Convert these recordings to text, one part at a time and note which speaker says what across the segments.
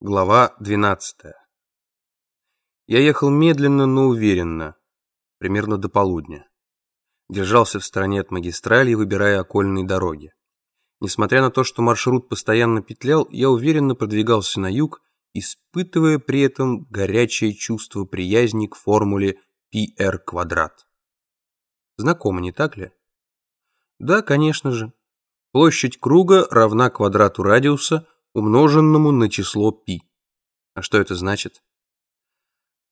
Speaker 1: Глава 12. Я ехал медленно, но уверенно, примерно до полудня. Держался в стороне от магистрали, выбирая окольные дороги. Несмотря на то, что маршрут постоянно петлял, я уверенно продвигался на юг, испытывая при этом горячее чувство приязни к формуле PR квадрат. Знакомо, не так ли? Да, конечно же. Площадь круга равна квадрату радиуса – умноженному на число π. А что это значит?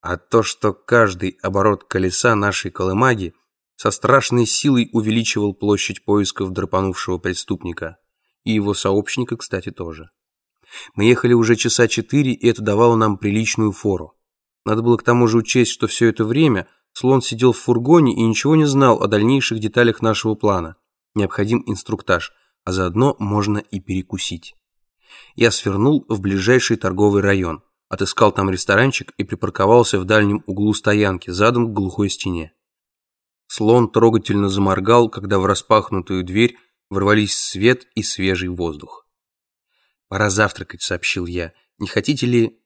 Speaker 1: А то, что каждый оборот колеса нашей колымаги со страшной силой увеличивал площадь поисков драпанувшего преступника. И его сообщника, кстати, тоже. Мы ехали уже часа четыре, и это давало нам приличную фору. Надо было к тому же учесть, что все это время слон сидел в фургоне и ничего не знал о дальнейших деталях нашего плана. Необходим инструктаж, а заодно можно и перекусить я свернул в ближайший торговый район, отыскал там ресторанчик и припарковался в дальнем углу стоянки, задом к глухой стене. Слон трогательно заморгал, когда в распахнутую дверь ворвались свет и свежий воздух. «Пора завтракать», — сообщил я. «Не хотите ли...»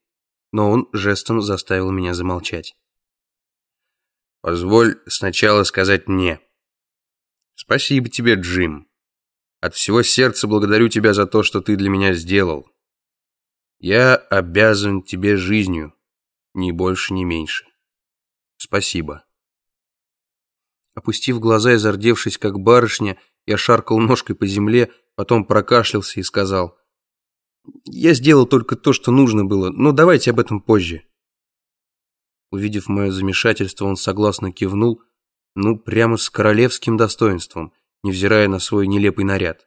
Speaker 1: Но он жестом заставил меня замолчать. «Позволь сначала сказать «не». Спасибо тебе, Джим. От всего сердца благодарю тебя за то, что ты для меня сделал. Я обязан тебе жизнью, ни больше, ни меньше. Спасибо. Опустив глаза и зардевшись, как барышня, я шаркал ножкой по земле, потом прокашлялся и сказал, «Я сделал только то, что нужно было, но давайте об этом позже». Увидев мое замешательство, он согласно кивнул, ну, прямо с королевским достоинством – невзирая на свой нелепый наряд.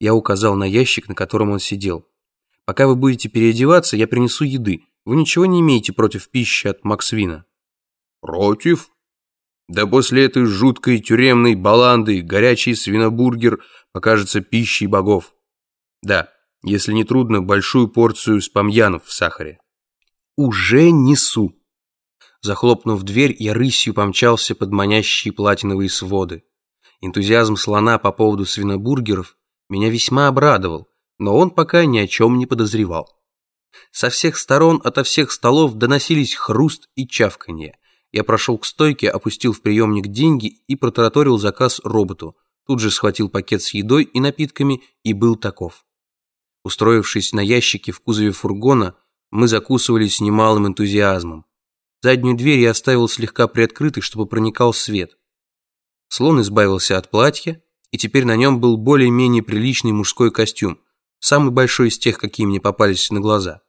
Speaker 1: Я указал на ящик, на котором он сидел. «Пока вы будете переодеваться, я принесу еды. Вы ничего не имеете против пищи от Максвина?»
Speaker 2: «Против? Да после этой жуткой тюремной баланды горячий свинобургер покажется пищей богов. Да, если не трудно, большую порцию спамьянов в сахаре».
Speaker 1: «Уже несу». Захлопнув дверь, я рысью помчался под манящие платиновые своды. Энтузиазм слона по поводу свинобургеров меня весьма обрадовал, но он пока ни о чем не подозревал. Со всех сторон, ото всех столов доносились хруст и чавканье. Я прошел к стойке, опустил в приемник деньги и протараторил заказ роботу. Тут же схватил пакет с едой и напитками и был таков. Устроившись на ящике в кузове фургона, мы закусывали с немалым энтузиазмом. Заднюю дверь я оставил слегка приоткрытой, чтобы проникал свет. Слон избавился от платья, и теперь на нем был более-менее приличный мужской костюм, самый большой из тех, какие мне попались на глаза.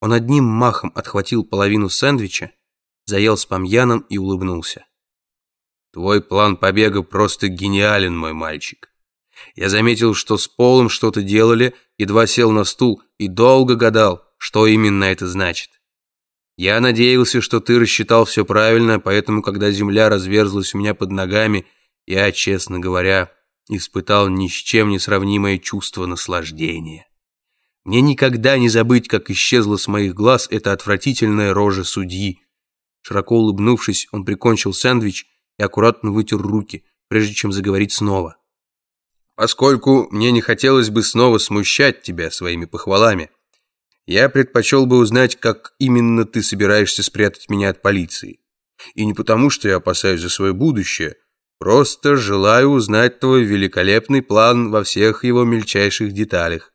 Speaker 1: Он одним махом отхватил половину сэндвича, заел с памьяном и улыбнулся.
Speaker 2: «Твой план побега просто гениален, мой мальчик. Я заметил, что с Полом что-то делали, едва сел на стул и долго гадал, что именно это значит. Я надеялся, что ты рассчитал все правильно, поэтому, когда земля разверзлась у меня под ногами, я, честно говоря, испытал ни с чем не сравнимое чувство наслаждения. Мне никогда не забыть, как исчезла с моих глаз эта отвратительная рожа судьи. Широко улыбнувшись, он прикончил сэндвич и аккуратно вытер руки, прежде чем заговорить снова. «Поскольку мне не хотелось бы снова смущать тебя своими похвалами, я предпочел бы узнать, как именно ты собираешься спрятать меня от полиции. И не потому, что я опасаюсь за свое будущее, просто желаю узнать твой великолепный план во всех его мельчайших деталях.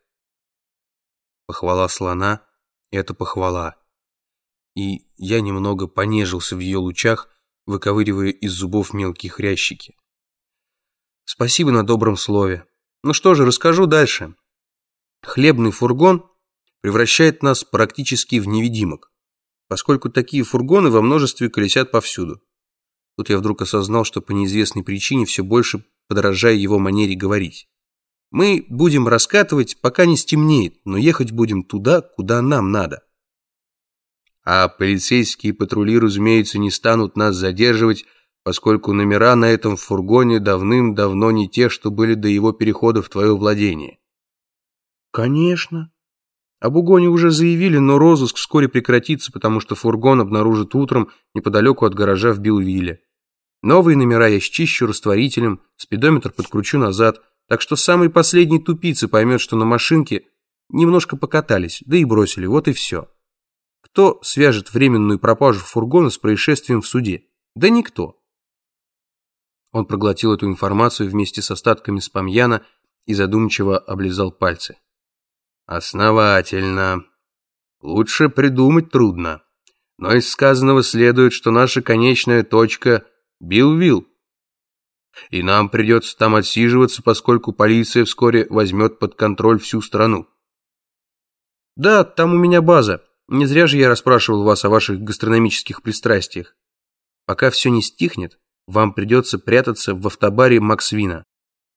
Speaker 1: Похвала слона — это похвала. И я немного понежился в ее лучах, выковыривая из зубов мелкие хрящики. Спасибо на добром слове. Ну что же, расскажу дальше. Хлебный фургон — превращает нас практически в невидимок, поскольку такие фургоны во множестве колесят повсюду. Тут я вдруг осознал, что по неизвестной причине все больше подражаю его манере говорить. Мы будем раскатывать, пока не стемнеет, но ехать будем туда, куда нам надо.
Speaker 2: А полицейские патрули, разумеется, не станут нас задерживать, поскольку номера на этом фургоне давным-давно не те, что были до его перехода в твое владение.
Speaker 1: Конечно. Об угоне уже заявили, но розыск вскоре прекратится, потому что фургон обнаружат утром неподалеку от гаража в Билвилле. Новые номера я счищу растворителем, спидометр подкручу назад, так что самый последний тупица поймет, что на машинке немножко покатались, да и бросили, вот и все. Кто свяжет временную пропажу фургона с происшествием в суде? Да никто. Он проглотил эту информацию вместе с остатками спамьяна и задумчиво облизал пальцы.
Speaker 2: Основательно. Лучше придумать трудно. Но из сказанного следует, что наша конечная точка – Билвилл. И нам придется там отсиживаться, поскольку полиция вскоре возьмет под контроль всю страну.
Speaker 1: Да, там у меня база. Не зря же я расспрашивал вас о ваших гастрономических пристрастиях. Пока все не стихнет, вам придется прятаться в автобаре Максвина.